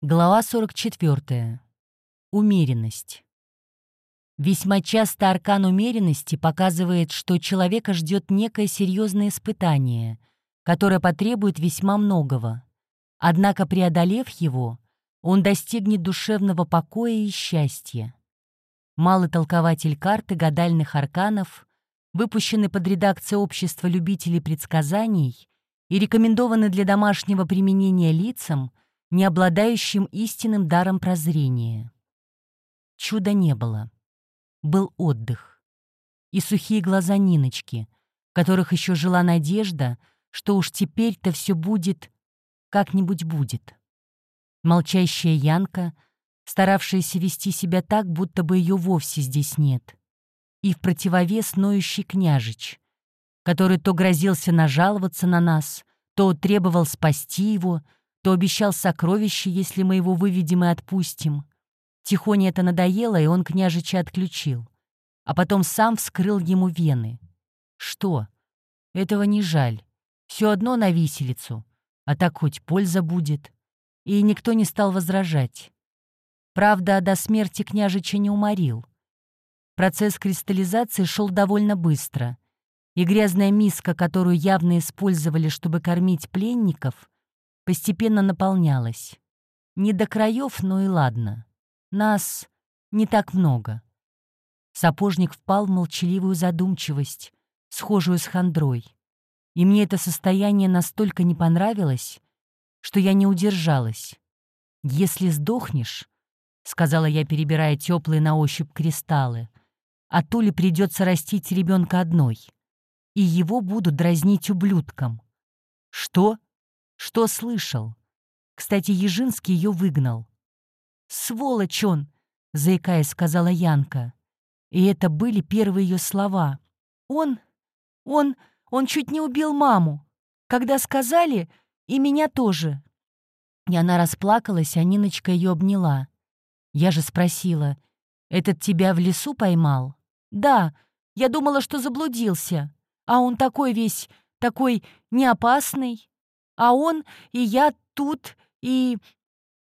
Глава 44. Умеренность. Весьма часто аркан умеренности показывает, что человека ждет некое серьезное испытание, которое потребует весьма многого. Однако, преодолев его, он достигнет душевного покоя и счастья. Малый толкователь карты гадальных арканов, выпущенный под редакцией Общества любителей предсказаний и рекомендованный для домашнего применения лицам — не обладающим истинным даром прозрения. Чуда не было. Был отдых. И сухие глаза Ниночки, в которых еще жила надежда, что уж теперь-то все будет, как-нибудь будет. Молчащая Янка, старавшаяся вести себя так, будто бы ее вовсе здесь нет. И в противовес ноющий княжич, который то грозился нажаловаться на нас, то требовал спасти его — то обещал сокровище, если мы его выведем и отпустим. Тихоне это надоело, и он княжича отключил. А потом сам вскрыл ему вены. Что? Этого не жаль. Все одно на виселицу. А так хоть польза будет. И никто не стал возражать. Правда, до смерти княжича не уморил. Процесс кристаллизации шел довольно быстро, и грязная миска, которую явно использовали, чтобы кормить пленников, постепенно наполнялась. Не до краев, но и ладно. Нас не так много. Сапожник впал в молчаливую задумчивость, схожую с хандрой. И мне это состояние настолько не понравилось, что я не удержалась. «Если сдохнешь», — сказала я, перебирая теплые на ощупь кристаллы, «а Туле придется растить ребенка одной, и его будут дразнить ублюдком». «Что?» Что слышал? Кстати, Ежинский ее выгнал. «Сволочь он!» — заикаясь, сказала Янка. И это были первые ее слова. «Он... он... он чуть не убил маму. Когда сказали, и меня тоже». И она расплакалась, а Ниночка ее обняла. Я же спросила, «Этот тебя в лесу поймал?» «Да, я думала, что заблудился. А он такой весь, такой неопасный». А он и я тут, и...»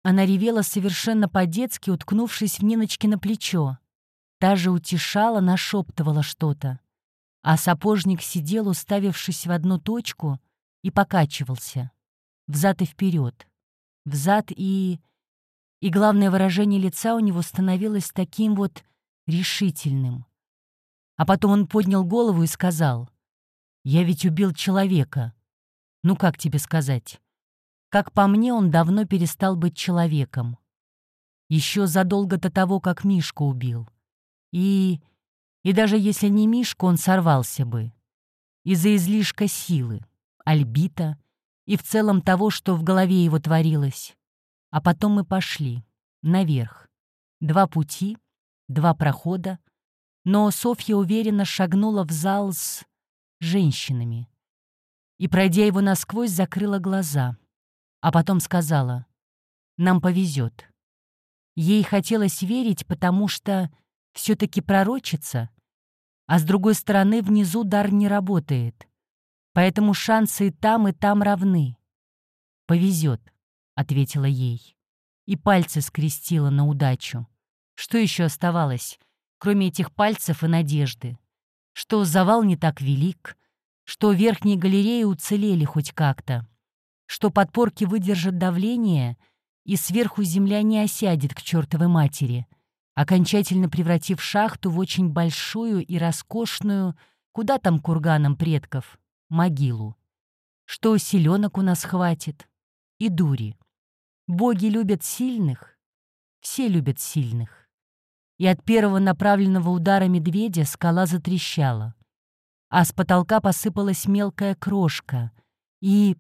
Она ревела совершенно по-детски, уткнувшись в Ниночке на плечо. Та же утешала, нашептывала что-то. А сапожник сидел, уставившись в одну точку, и покачивался. Взад и вперед. Взад и... И главное выражение лица у него становилось таким вот решительным. А потом он поднял голову и сказал, «Я ведь убил человека. Ну как тебе сказать? Как по мне, он давно перестал быть человеком. Еще задолго до того, как Мишку убил. И... И даже если не Мишку, он сорвался бы. Из-за излишка силы, альбита и в целом того, что в голове его творилось. А потом мы пошли. Наверх. Два пути, два прохода. Но Софья уверенно шагнула в зал с женщинами и, пройдя его насквозь, закрыла глаза, а потом сказала «Нам повезет». Ей хотелось верить, потому что все-таки пророчится, а с другой стороны внизу дар не работает, поэтому шансы и там, и там равны. «Повезет», — ответила ей, и пальцы скрестила на удачу. Что еще оставалось, кроме этих пальцев и надежды? Что завал не так велик, что верхние галереи уцелели хоть как-то, что подпорки выдержат давление, и сверху земля не осядет к чертовой матери, окончательно превратив шахту в очень большую и роскошную, куда там курганам предков, могилу. Что селенок у нас хватит, и дури. Боги любят сильных, все любят сильных. И от первого направленного удара медведя скала затрещала а с потолка посыпалась мелкая крошка. И...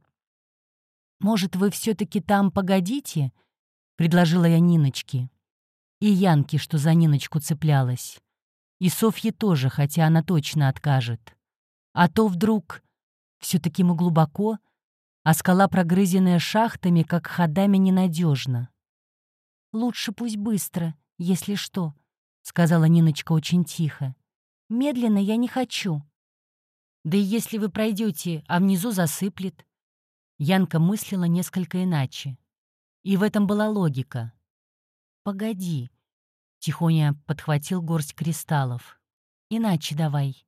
«Может, вы все-таки там погодите?» — предложила я Ниночке. И Янке, что за Ниночку цеплялась. И Софье тоже, хотя она точно откажет. А то вдруг... Все-таки мы глубоко, а скала, прогрызенная шахтами, как ходами, ненадежна. «Лучше пусть быстро, если что», — сказала Ниночка очень тихо. «Медленно я не хочу. Да и если вы пройдете, а внизу засыплет. Янка мыслила несколько иначе. И в этом была логика. «Погоди», — Тихоня подхватил горсть кристаллов. «Иначе давай.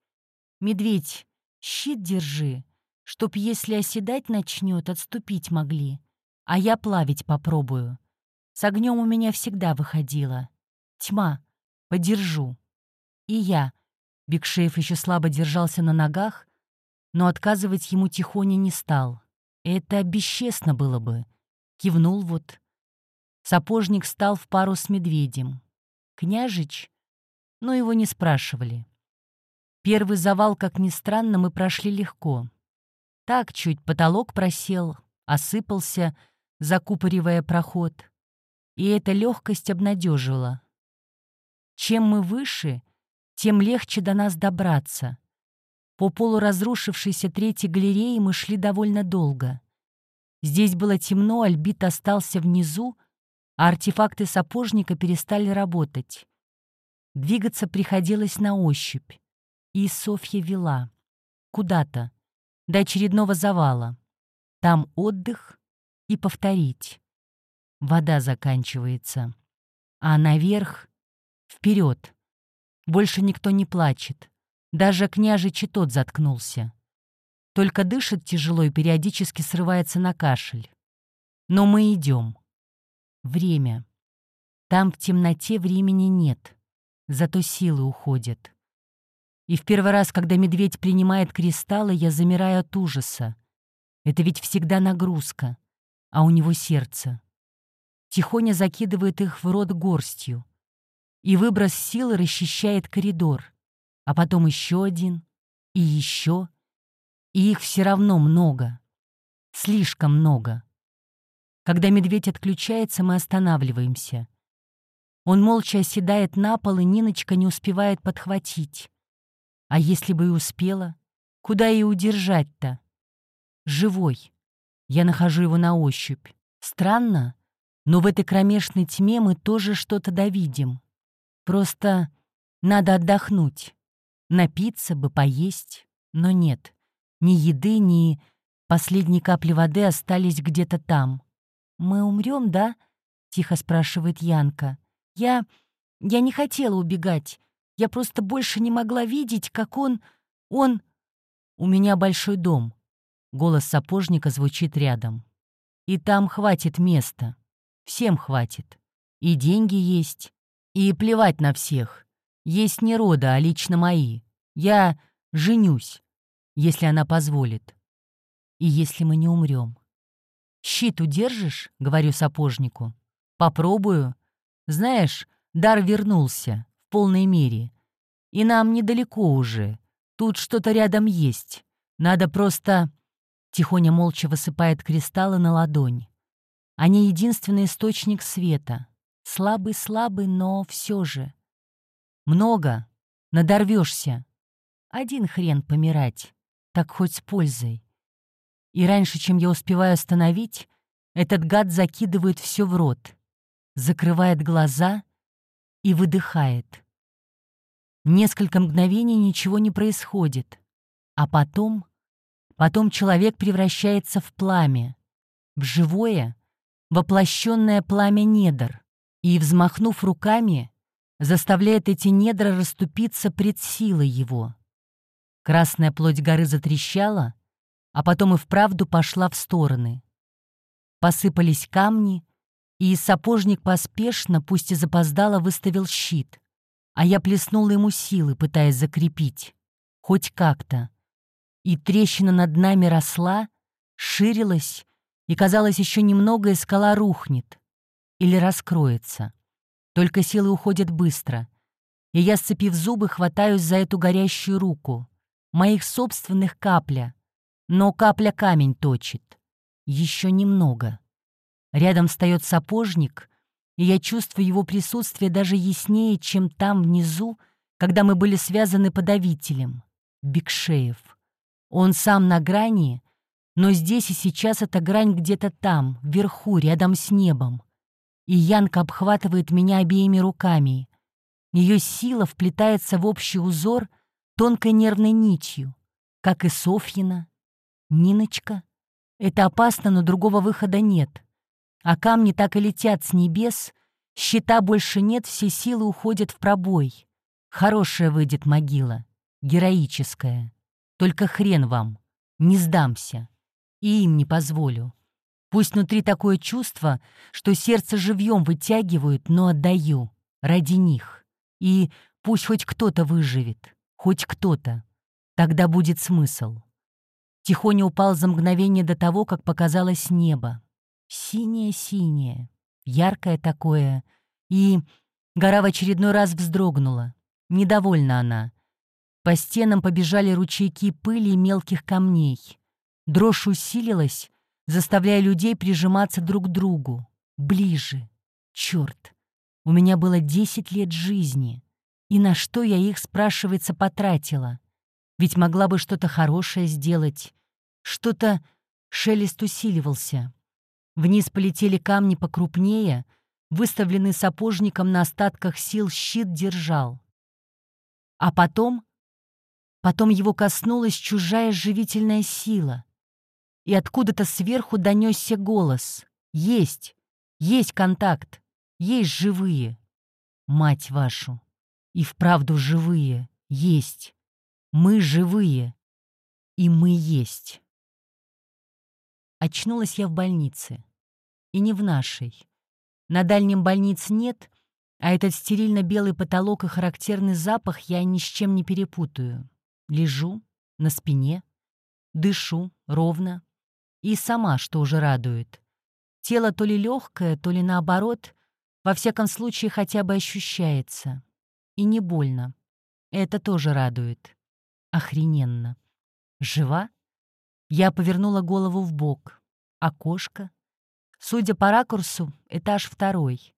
Медведь, щит держи, чтоб, если оседать начнет, отступить могли. А я плавить попробую. С огнем у меня всегда выходило. Тьма, подержу. И я. Бекшеев еще слабо держался на ногах, но отказывать ему Тихоня не стал. Это бесчестно было бы. Кивнул вот. Сапожник стал в пару с медведем. Княжич? Но его не спрашивали. Первый завал, как ни странно, мы прошли легко. Так чуть потолок просел, осыпался, закупоривая проход. И эта легкость обнадеживала. Чем мы выше, тем легче до нас добраться. По полуразрушившейся третьей галереи мы шли довольно долго. Здесь было темно, Альбит остался внизу, а артефакты сапожника перестали работать. Двигаться приходилось на ощупь. И Софья вела. Куда-то. До очередного завала. Там отдых и повторить. Вода заканчивается. А наверх — вперед. Больше никто не плачет. Даже княжич и тот заткнулся. Только дышит тяжело и периодически срывается на кашель. Но мы идем. Время. Там в темноте времени нет, зато силы уходят. И в первый раз, когда медведь принимает кристаллы, я замираю от ужаса. Это ведь всегда нагрузка, а у него сердце. Тихоня закидывает их в рот горстью. И выброс силы расчищает коридор. А потом еще один, и еще. И их все равно много. Слишком много. Когда медведь отключается, мы останавливаемся. Он молча оседает на пол, и Ниночка не успевает подхватить. А если бы и успела? Куда ее удержать-то? Живой. Я нахожу его на ощупь. Странно, но в этой кромешной тьме мы тоже что-то довидим. Просто надо отдохнуть. Напиться бы, поесть. Но нет. Ни еды, ни последней капли воды остались где-то там. «Мы умрем, да?» — тихо спрашивает Янка. «Я... я не хотела убегать. Я просто больше не могла видеть, как он... Он... У меня большой дом. Голос сапожника звучит рядом. И там хватит места. Всем хватит. И деньги есть. И плевать на всех. Есть не рода, а лично мои. Я женюсь, если она позволит. И если мы не умрем. «Щит удержишь?» — говорю сапожнику. «Попробую. Знаешь, дар вернулся полной мере. И нам недалеко уже. Тут что-то рядом есть. Надо просто...» Тихоня молча высыпает кристаллы на ладонь. Они единственный источник света. Слабый-слабый, но все же. Много. Надорвешься. Один хрен помирать. Так хоть с пользой. И раньше, чем я успеваю остановить, этот гад закидывает все в рот, закрывает глаза и выдыхает. Несколько мгновений ничего не происходит. А потом... Потом человек превращается в пламя. В живое, воплощенное пламя недр. И, взмахнув руками, заставляет эти недра расступиться пред силой его. Красная плоть горы затрещала, а потом и вправду пошла в стороны. Посыпались камни, и сапожник поспешно, пусть и запоздало, выставил щит, а я плеснула ему силы, пытаясь закрепить. Хоть как-то. И трещина над нами росла, ширилась, и, казалось, еще немного, и скала рухнет. Или раскроется. Только силы уходят быстро. И я, сцепив зубы, хватаюсь за эту горящую руку. Моих собственных капля. Но капля камень точит. Еще немного. Рядом встает сапожник, и я чувствую его присутствие даже яснее, чем там внизу, когда мы были связаны подавителем. Бекшеев. Он сам на грани, но здесь и сейчас эта грань где-то там, вверху, рядом с небом. И Янка обхватывает меня обеими руками. Ее сила вплетается в общий узор тонкой нервной нитью, как и Софьина. Ниночка. Это опасно, но другого выхода нет. А камни так и летят с небес, щита больше нет, все силы уходят в пробой. Хорошая выйдет могила, героическая. Только хрен вам, не сдамся. И им не позволю. Пусть внутри такое чувство, что сердце живьем вытягивают, но отдаю. Ради них. И пусть хоть кто-то выживет. Хоть кто-то. Тогда будет смысл. Тихоня упал за мгновение до того, как показалось небо. Синее-синее, яркое такое. И гора в очередной раз вздрогнула. Недовольна она. По стенам побежали ручейки пыли и мелких камней. Дрожь усилилась, заставляя людей прижиматься друг к другу. Ближе. Черт. У меня было десять лет жизни. И на что я их, спрашивается, потратила? Ведь могла бы что-то хорошее сделать. Что-то... Шелест усиливался. Вниз полетели камни покрупнее, выставленный сапожником на остатках сил щит держал. А потом... Потом его коснулась чужая живительная сила. И откуда-то сверху донесся голос. «Есть! Есть контакт! Есть живые! Мать вашу! И вправду живые! Есть! Мы живые! И мы есть!» Очнулась я в больнице. И не в нашей. На дальнем больниц нет, а этот стерильно-белый потолок и характерный запах я ни с чем не перепутаю. Лежу на спине, дышу ровно и сама, что уже радует. Тело то ли легкое, то ли наоборот, во всяком случае хотя бы ощущается. И не больно. Это тоже радует. Охрененно. Жива? Я повернула голову в бок. Окошко. Судя по ракурсу, этаж второй.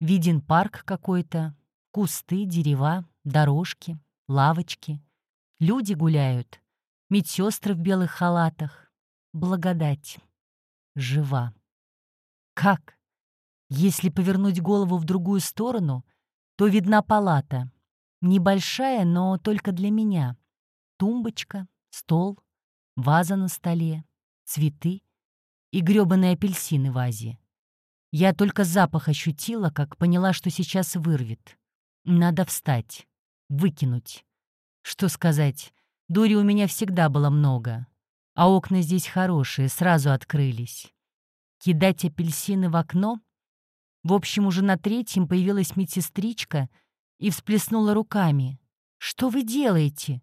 Виден парк какой-то, кусты, дерева, дорожки, лавочки. Люди гуляют, медсестры в белых халатах. Благодать. Жива. Как? Если повернуть голову в другую сторону, то видна палата. Небольшая, но только для меня. Тумбочка, стол, ваза на столе, цветы и грёбаные апельсины в вазе. Я только запах ощутила, как поняла, что сейчас вырвет. Надо встать, выкинуть. Что сказать, дури у меня всегда было много, а окна здесь хорошие, сразу открылись. Кидать апельсины в окно? В общем, уже на третьем появилась медсестричка и всплеснула руками. «Что вы делаете?»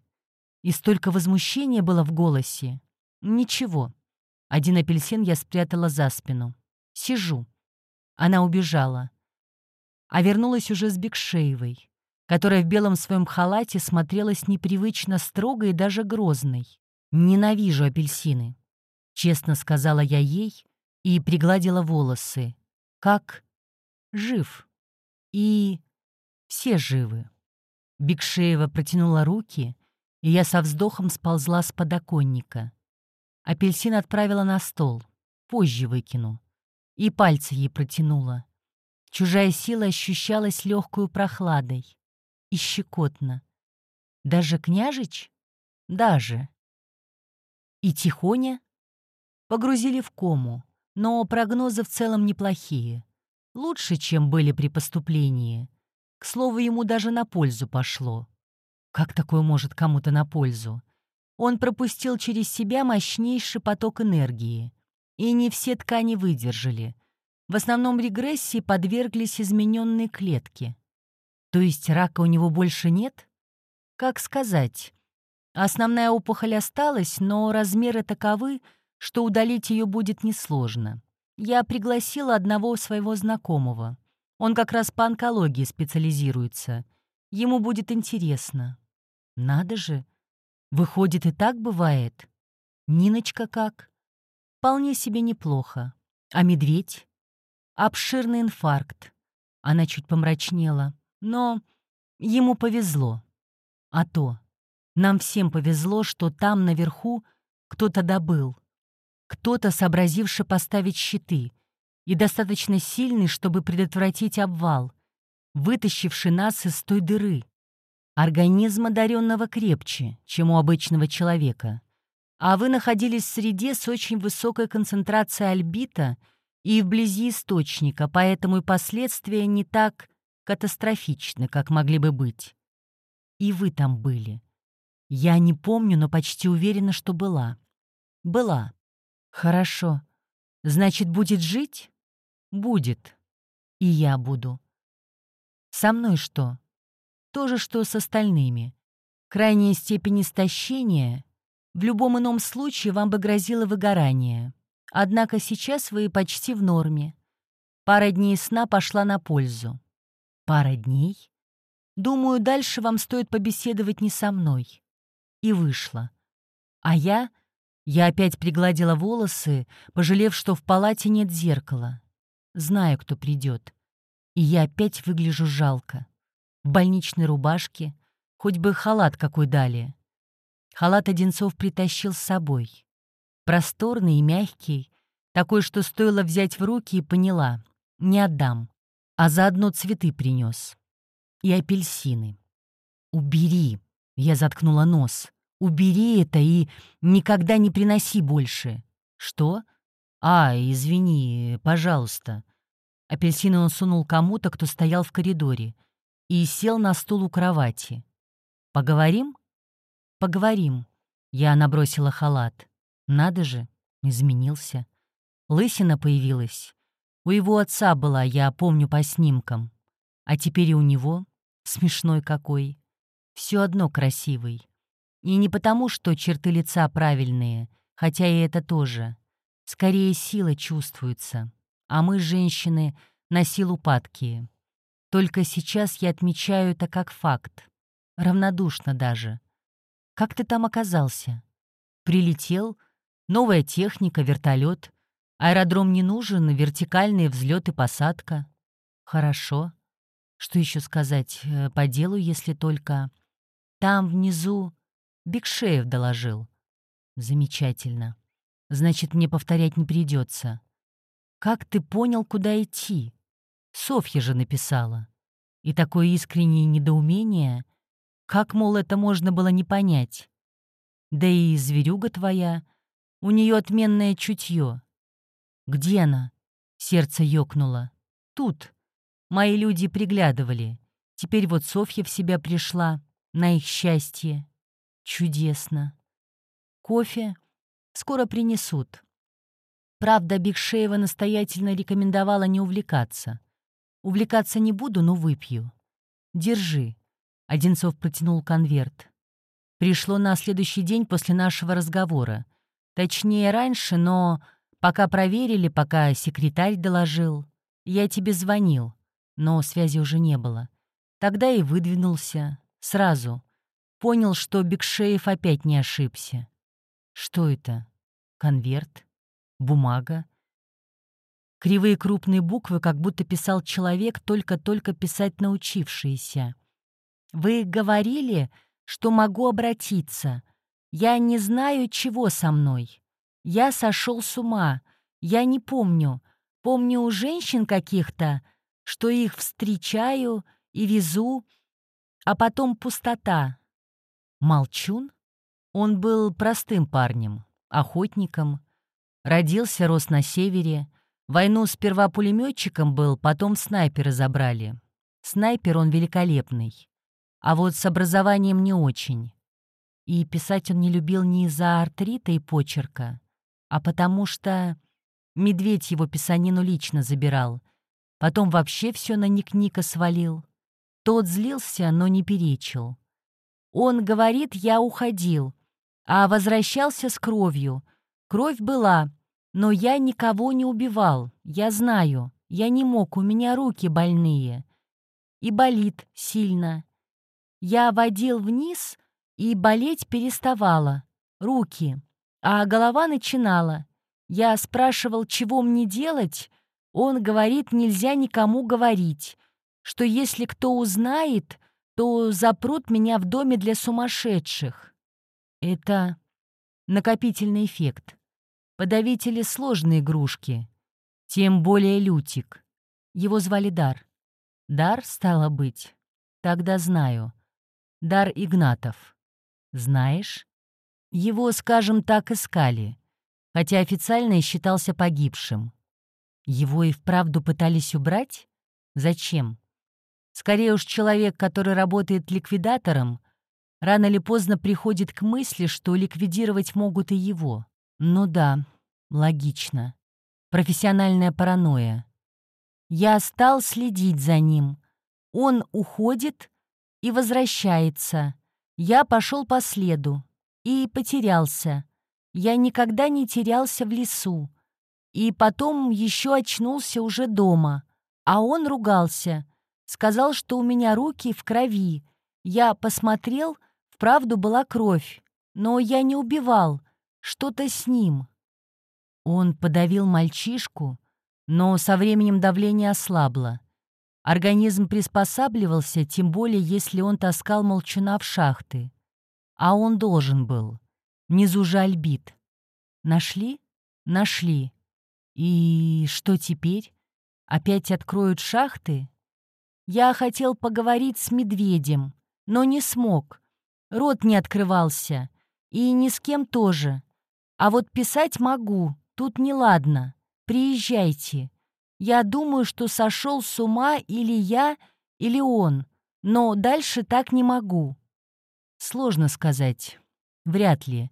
И столько возмущения было в голосе. Ничего. Один апельсин я спрятала за спину. Сижу. Она убежала. А вернулась уже с Бекшеевой, которая в белом своем халате смотрелась непривычно строго и даже грозной. «Ненавижу апельсины», — честно сказала я ей и пригладила волосы. «Как? Жив. И все живы». Бекшеева протянула руки и я со вздохом сползла с подоконника. Апельсин отправила на стол, позже выкину. И пальцы ей протянула. Чужая сила ощущалась легкую прохладой. И щекотно. Даже княжич? Даже. И тихоня? Погрузили в кому, но прогнозы в целом неплохие. Лучше, чем были при поступлении. К слову, ему даже на пользу пошло. Как такое может кому-то на пользу? Он пропустил через себя мощнейший поток энергии. И не все ткани выдержали. В основном регрессии подверглись измененные клетки. То есть рака у него больше нет? Как сказать? Основная опухоль осталась, но размеры таковы, что удалить ее будет несложно. Я пригласила одного своего знакомого. Он как раз по онкологии специализируется. Ему будет интересно. Надо же. Выходит, и так бывает. Ниночка как? Вполне себе неплохо. А медведь? Обширный инфаркт. Она чуть помрачнела. Но ему повезло. А то. Нам всем повезло, что там наверху кто-то добыл. Кто-то, сообразивший поставить щиты, и достаточно сильный, чтобы предотвратить обвал, вытащивший нас из той дыры. Организм одаренного крепче, чем у обычного человека. А вы находились в среде с очень высокой концентрацией альбита и вблизи источника, поэтому и последствия не так катастрофичны, как могли бы быть. И вы там были. Я не помню, но почти уверена, что была. Была. Хорошо. Значит, будет жить? Будет. И я буду. Со мной что? То же, что с остальными. Крайняя степень истощения в любом ином случае вам бы грозило выгорание. Однако сейчас вы почти в норме. Пара дней сна пошла на пользу. Пара дней? Думаю, дальше вам стоит побеседовать не со мной. И вышла. А я... Я опять пригладила волосы, пожалев, что в палате нет зеркала. Знаю, кто придет. И я опять выгляжу жалко. В больничной рубашке, хоть бы халат какой дали. Халат Одинцов притащил с собой. Просторный и мягкий, такой, что стоило взять в руки и поняла. Не отдам. А заодно цветы принес. И апельсины. «Убери!» — я заткнула нос. «Убери это и никогда не приноси больше». «Что?» «А, извини, пожалуйста». Апельсины он сунул кому-то, кто стоял в коридоре, и сел на стул у кровати. «Поговорим?» «Поговорим». Я набросила халат. Надо же, изменился. Лысина появилась. У его отца была, я помню по снимкам. А теперь и у него. Смешной какой. Все одно красивый. И не потому, что черты лица правильные, хотя и это тоже. Скорее, сила чувствуется. А мы, женщины, на силу падкие. Только сейчас я отмечаю это как факт. Равнодушно даже. Как ты там оказался? Прилетел? Новая техника, вертолет. Аэродром не нужен, вертикальные взлет и посадка. Хорошо. Что еще сказать? Э, по делу, если только... Там внизу Бекшеев доложил. Замечательно. Значит, мне повторять не придется. Как ты понял, куда идти? Софья же написала. И такое искреннее недоумение — как, мол, это можно было не понять? Да и зверюга твоя, у нее отменное чутье. Где она? Сердце ёкнуло. Тут. Мои люди приглядывали. Теперь вот Софья в себя пришла, на их счастье. Чудесно. Кофе скоро принесут. Правда, Бекшеева настоятельно рекомендовала не увлекаться. Увлекаться не буду, но выпью. Держи. Одинцов протянул конверт. Пришло на следующий день после нашего разговора. Точнее, раньше, но пока проверили, пока секретарь доложил. Я тебе звонил, но связи уже не было. Тогда и выдвинулся. Сразу. Понял, что Бекшеев опять не ошибся. Что это? Конверт? Бумага? Кривые крупные буквы, как будто писал человек, только-только писать научившийся. Вы говорили, что могу обратиться. Я не знаю, чего со мной. Я сошел с ума. Я не помню. Помню у женщин каких-то, что их встречаю и везу, а потом пустота. Молчун? Он был простым парнем, охотником. Родился, рос на севере. Войну сперва пулеметчиком был, потом снайпера забрали. Снайпер он великолепный. А вот с образованием не очень. И писать он не любил не из-за артрита и почерка, а потому что медведь его писанину лично забирал. Потом вообще все на Ник-Ника свалил. Тот злился, но не перечил. Он говорит, я уходил, а возвращался с кровью. Кровь была, но я никого не убивал, я знаю. Я не мог, у меня руки больные. И болит сильно. Я водил вниз, и болеть переставала. Руки. А голова начинала. Я спрашивал, чего мне делать. Он говорит, нельзя никому говорить. Что если кто узнает, то запрут меня в доме для сумасшедших. Это накопительный эффект. Подавители — сложные игрушки. Тем более Лютик. Его звали Дар. Дар, стало быть. Тогда знаю. Дар Игнатов. Знаешь? Его, скажем так, искали, хотя официально и считался погибшим. Его и вправду пытались убрать? Зачем? Скорее уж человек, который работает ликвидатором, рано или поздно приходит к мысли, что ликвидировать могут и его. Ну да, логично. Профессиональная паранойя. Я стал следить за ним. Он уходит и возвращается. Я пошел по следу и потерялся. Я никогда не терялся в лесу. И потом еще очнулся уже дома. А он ругался. Сказал, что у меня руки в крови. Я посмотрел, вправду была кровь. Но я не убивал. Что-то с ним. Он подавил мальчишку, но со временем давление ослабло. Организм приспосабливался, тем более если он таскал молчуна в шахты. А он должен был. Внизу же альбит. Нашли? Нашли. И что теперь? Опять откроют шахты? Я хотел поговорить с медведем, но не смог. Рот не открывался. И ни с кем тоже. А вот писать могу, тут неладно. Приезжайте. Я думаю, что сошел с ума или я, или он, но дальше так не могу. Сложно сказать. Вряд ли.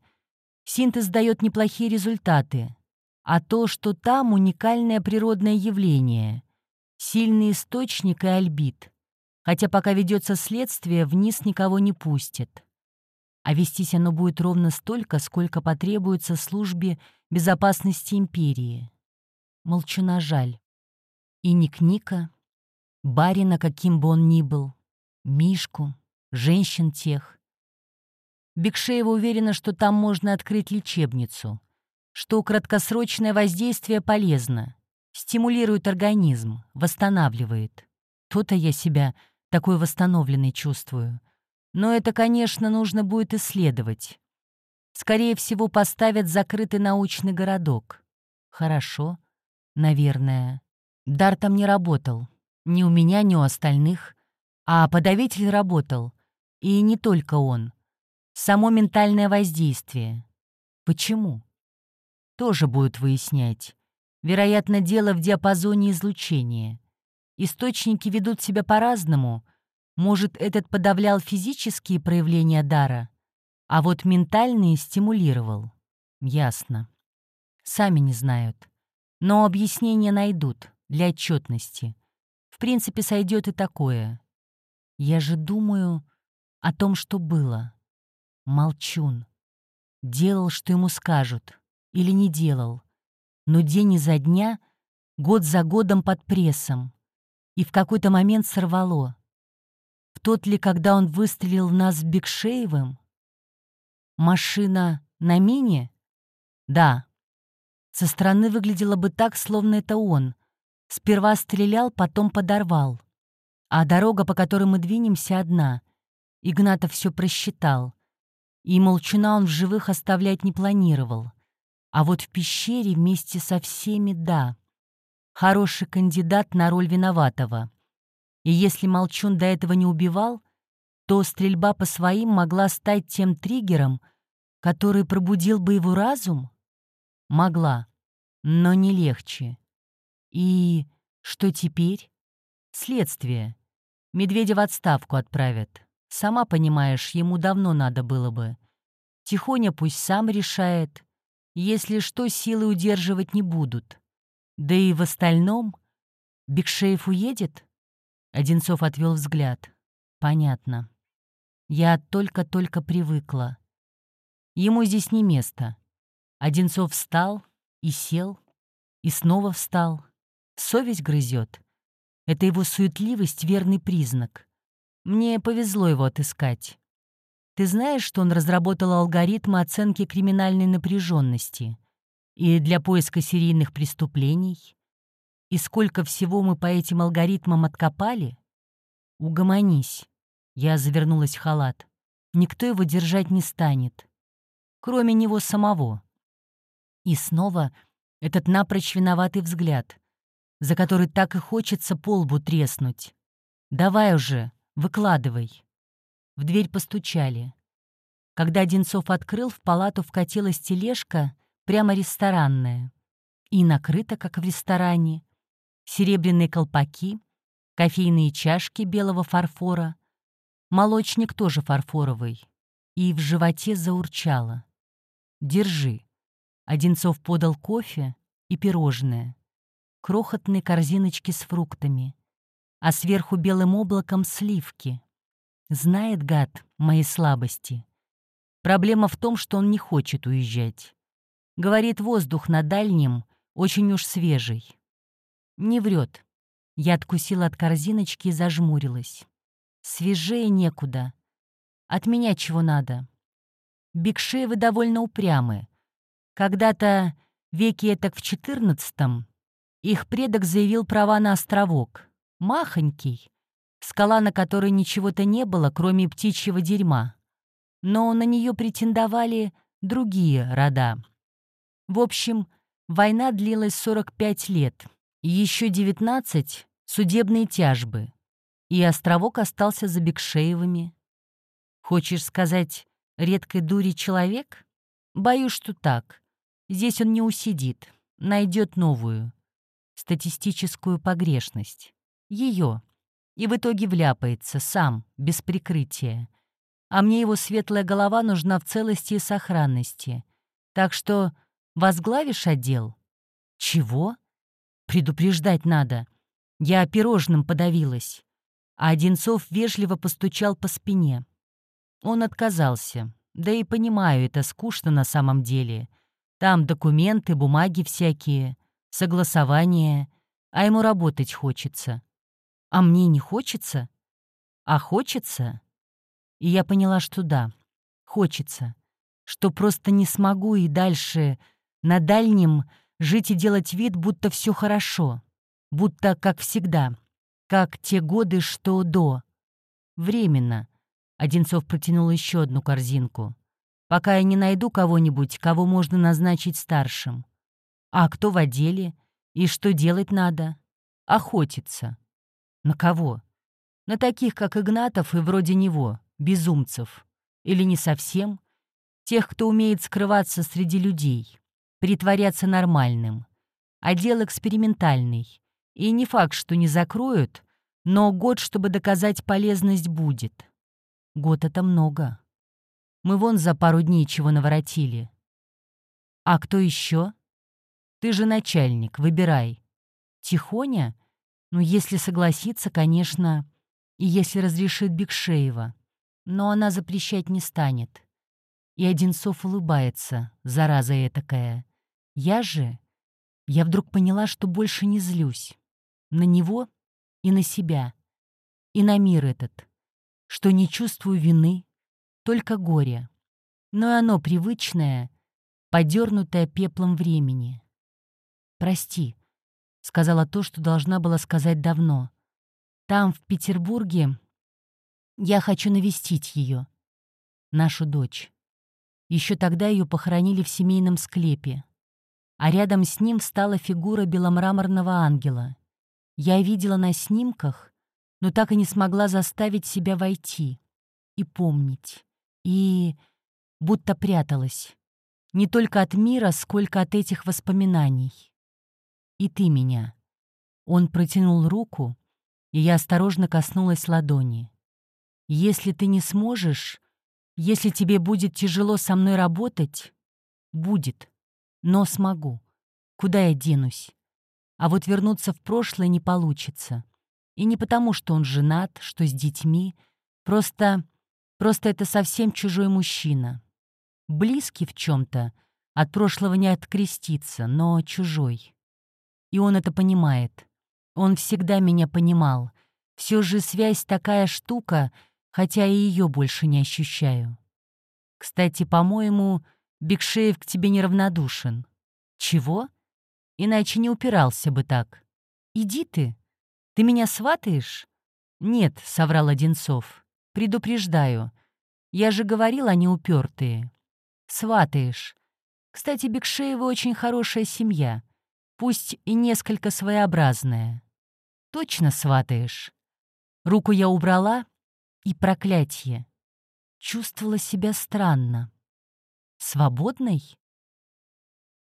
Синтез дает неплохие результаты. А то, что там уникальное природное явление. Сильный источник и альбит. Хотя пока ведется следствие, вниз никого не пустят. А вестись оно будет ровно столько, сколько потребуется службе безопасности империи. Молчана жаль. И Ник Ника, барина, каким бы он ни был, Мишку, женщин тех. Бекшеева уверена, что там можно открыть лечебницу, что краткосрочное воздействие полезно, стимулирует организм, восстанавливает. То-то я себя такой восстановленной чувствую. Но это, конечно, нужно будет исследовать. Скорее всего, поставят закрытый научный городок. Хорошо. Наверное. Дар там не работал. Ни у меня, ни у остальных. А подавитель работал. И не только он. Само ментальное воздействие. Почему? Тоже будут выяснять. Вероятно, дело в диапазоне излучения. Источники ведут себя по-разному. Может, этот подавлял физические проявления дара, а вот ментальные стимулировал. Ясно. Сами не знают. Но объяснения найдут для отчетности. В принципе, сойдет и такое. Я же думаю о том, что было. Молчун. Делал, что ему скажут. Или не делал. Но день изо дня, год за годом под прессом. И в какой-то момент сорвало. В тот ли, когда он выстрелил в нас с Бекшеевым? Машина на мине? Да, со стороны выглядело бы так, словно это он. Сперва стрелял, потом подорвал. А дорога, по которой мы двинемся, одна. Игнатов все просчитал. И молчуна он в живых оставлять не планировал. А вот в пещере вместе со всеми — да. Хороший кандидат на роль виноватого. И если молчун до этого не убивал, то стрельба по своим могла стать тем триггером, который пробудил бы его разум? Могла, но не легче. И что теперь? Следствие. Медведя в отставку отправят. Сама понимаешь, ему давно надо было бы. Тихоня пусть сам решает. Если что, силы удерживать не будут. Да и в остальном... Бекшеев уедет? Одинцов отвел взгляд. Понятно. Я только-только привыкла. Ему здесь не место. Одинцов встал и сел, и снова встал. Совесть грызет. Это его суетливость — верный признак. Мне повезло его отыскать. Ты знаешь, что он разработал алгоритмы оценки криминальной напряженности и для поиска серийных преступлений? И сколько всего мы по этим алгоритмам откопали? Угомонись. Я завернулась в халат. Никто его держать не станет. Кроме него самого. И снова этот напрочь виноватый взгляд, за который так и хочется полбу треснуть. «Давай уже, выкладывай». В дверь постучали. Когда Одинцов открыл, в палату вкатилась тележка, прямо ресторанная. И накрыто, как в ресторане. Серебряные колпаки, кофейные чашки белого фарфора. Молочник тоже фарфоровый. И в животе заурчало. «Держи». Одинцов подал кофе и пирожное. Крохотные корзиночки с фруктами. А сверху белым облаком сливки. Знает гад мои слабости. Проблема в том, что он не хочет уезжать. Говорит, воздух на дальнем очень уж свежий. Не врет. Я откусила от корзиночки и зажмурилась. Свежее некуда. От меня чего надо? Бигшеевы довольно упрямы. Когда-то, веке так в четырнадцатом, их предок заявил права на островок. Махонький. Скала, на которой ничего-то не было, кроме птичьего дерьма. Но на нее претендовали другие рода. В общем, война длилась 45 лет, еще 19 — судебные тяжбы. И островок остался за Бекшеевыми. Хочешь сказать, редкой дури человек? Боюсь, что так. Здесь он не усидит, найдет новую. Статистическую погрешность. Ее. И в итоге вляпается сам, без прикрытия. А мне его светлая голова нужна в целости и сохранности. Так что возглавишь отдел? Чего? Предупреждать надо. Я пирожным подавилась. А Одинцов вежливо постучал по спине. Он отказался. Да и понимаю, это скучно на самом деле. Там документы, бумаги всякие, согласования, а ему работать хочется. А мне не хочется? А хочется? И я поняла, что да, хочется. Что просто не смогу и дальше, на дальнем, жить и делать вид, будто все хорошо. Будто как всегда. Как те годы, что до. Временно. Одинцов протянул еще одну корзинку. «Пока я не найду кого-нибудь, кого можно назначить старшим. А кто в отделе? И что делать надо? Охотиться. На кого? На таких, как Игнатов и вроде него, безумцев. Или не совсем? Тех, кто умеет скрываться среди людей, притворяться нормальным. Отдел экспериментальный. И не факт, что не закроют, но год, чтобы доказать полезность, будет. Год — это много. Мы вон за пару дней чего наворотили. А кто еще? Ты же начальник, выбирай. Тихоня? Ну, если согласится, конечно, и если разрешит Бекшеева. Но она запрещать не станет. И Одинцов улыбается, зараза этакая. Я же... Я вдруг поняла, что больше не злюсь. На него и на себя. И на мир этот что не чувствую вины, только горе. Но и оно привычное, подернутое пеплом времени. «Прости», — сказала то, что должна была сказать давно. «Там, в Петербурге, я хочу навестить ее, нашу дочь. Еще тогда ее похоронили в семейном склепе, а рядом с ним встала фигура беломраморного ангела. Я видела на снимках, но так и не смогла заставить себя войти и помнить. И будто пряталась. Не только от мира, сколько от этих воспоминаний. И ты меня. Он протянул руку, и я осторожно коснулась ладони. Если ты не сможешь, если тебе будет тяжело со мной работать, будет, но смогу. Куда я денусь? А вот вернуться в прошлое не получится. И не потому, что он женат, что с детьми. Просто... просто это совсем чужой мужчина. Близкий в чем то от прошлого не откреститься, но чужой. И он это понимает. Он всегда меня понимал. Все же связь такая штука, хотя и ее больше не ощущаю. Кстати, по-моему, Бекшеев к тебе неравнодушен. Чего? Иначе не упирался бы так. Иди ты. Ты меня сватаешь?» «Нет», — соврал Одинцов. «Предупреждаю. Я же говорил, они упертые. Сватаешь. Кстати, Бекшеева очень хорошая семья, пусть и несколько своеобразная. Точно сватаешь?» Руку я убрала, и проклятие. Чувствовала себя странно. Свободной?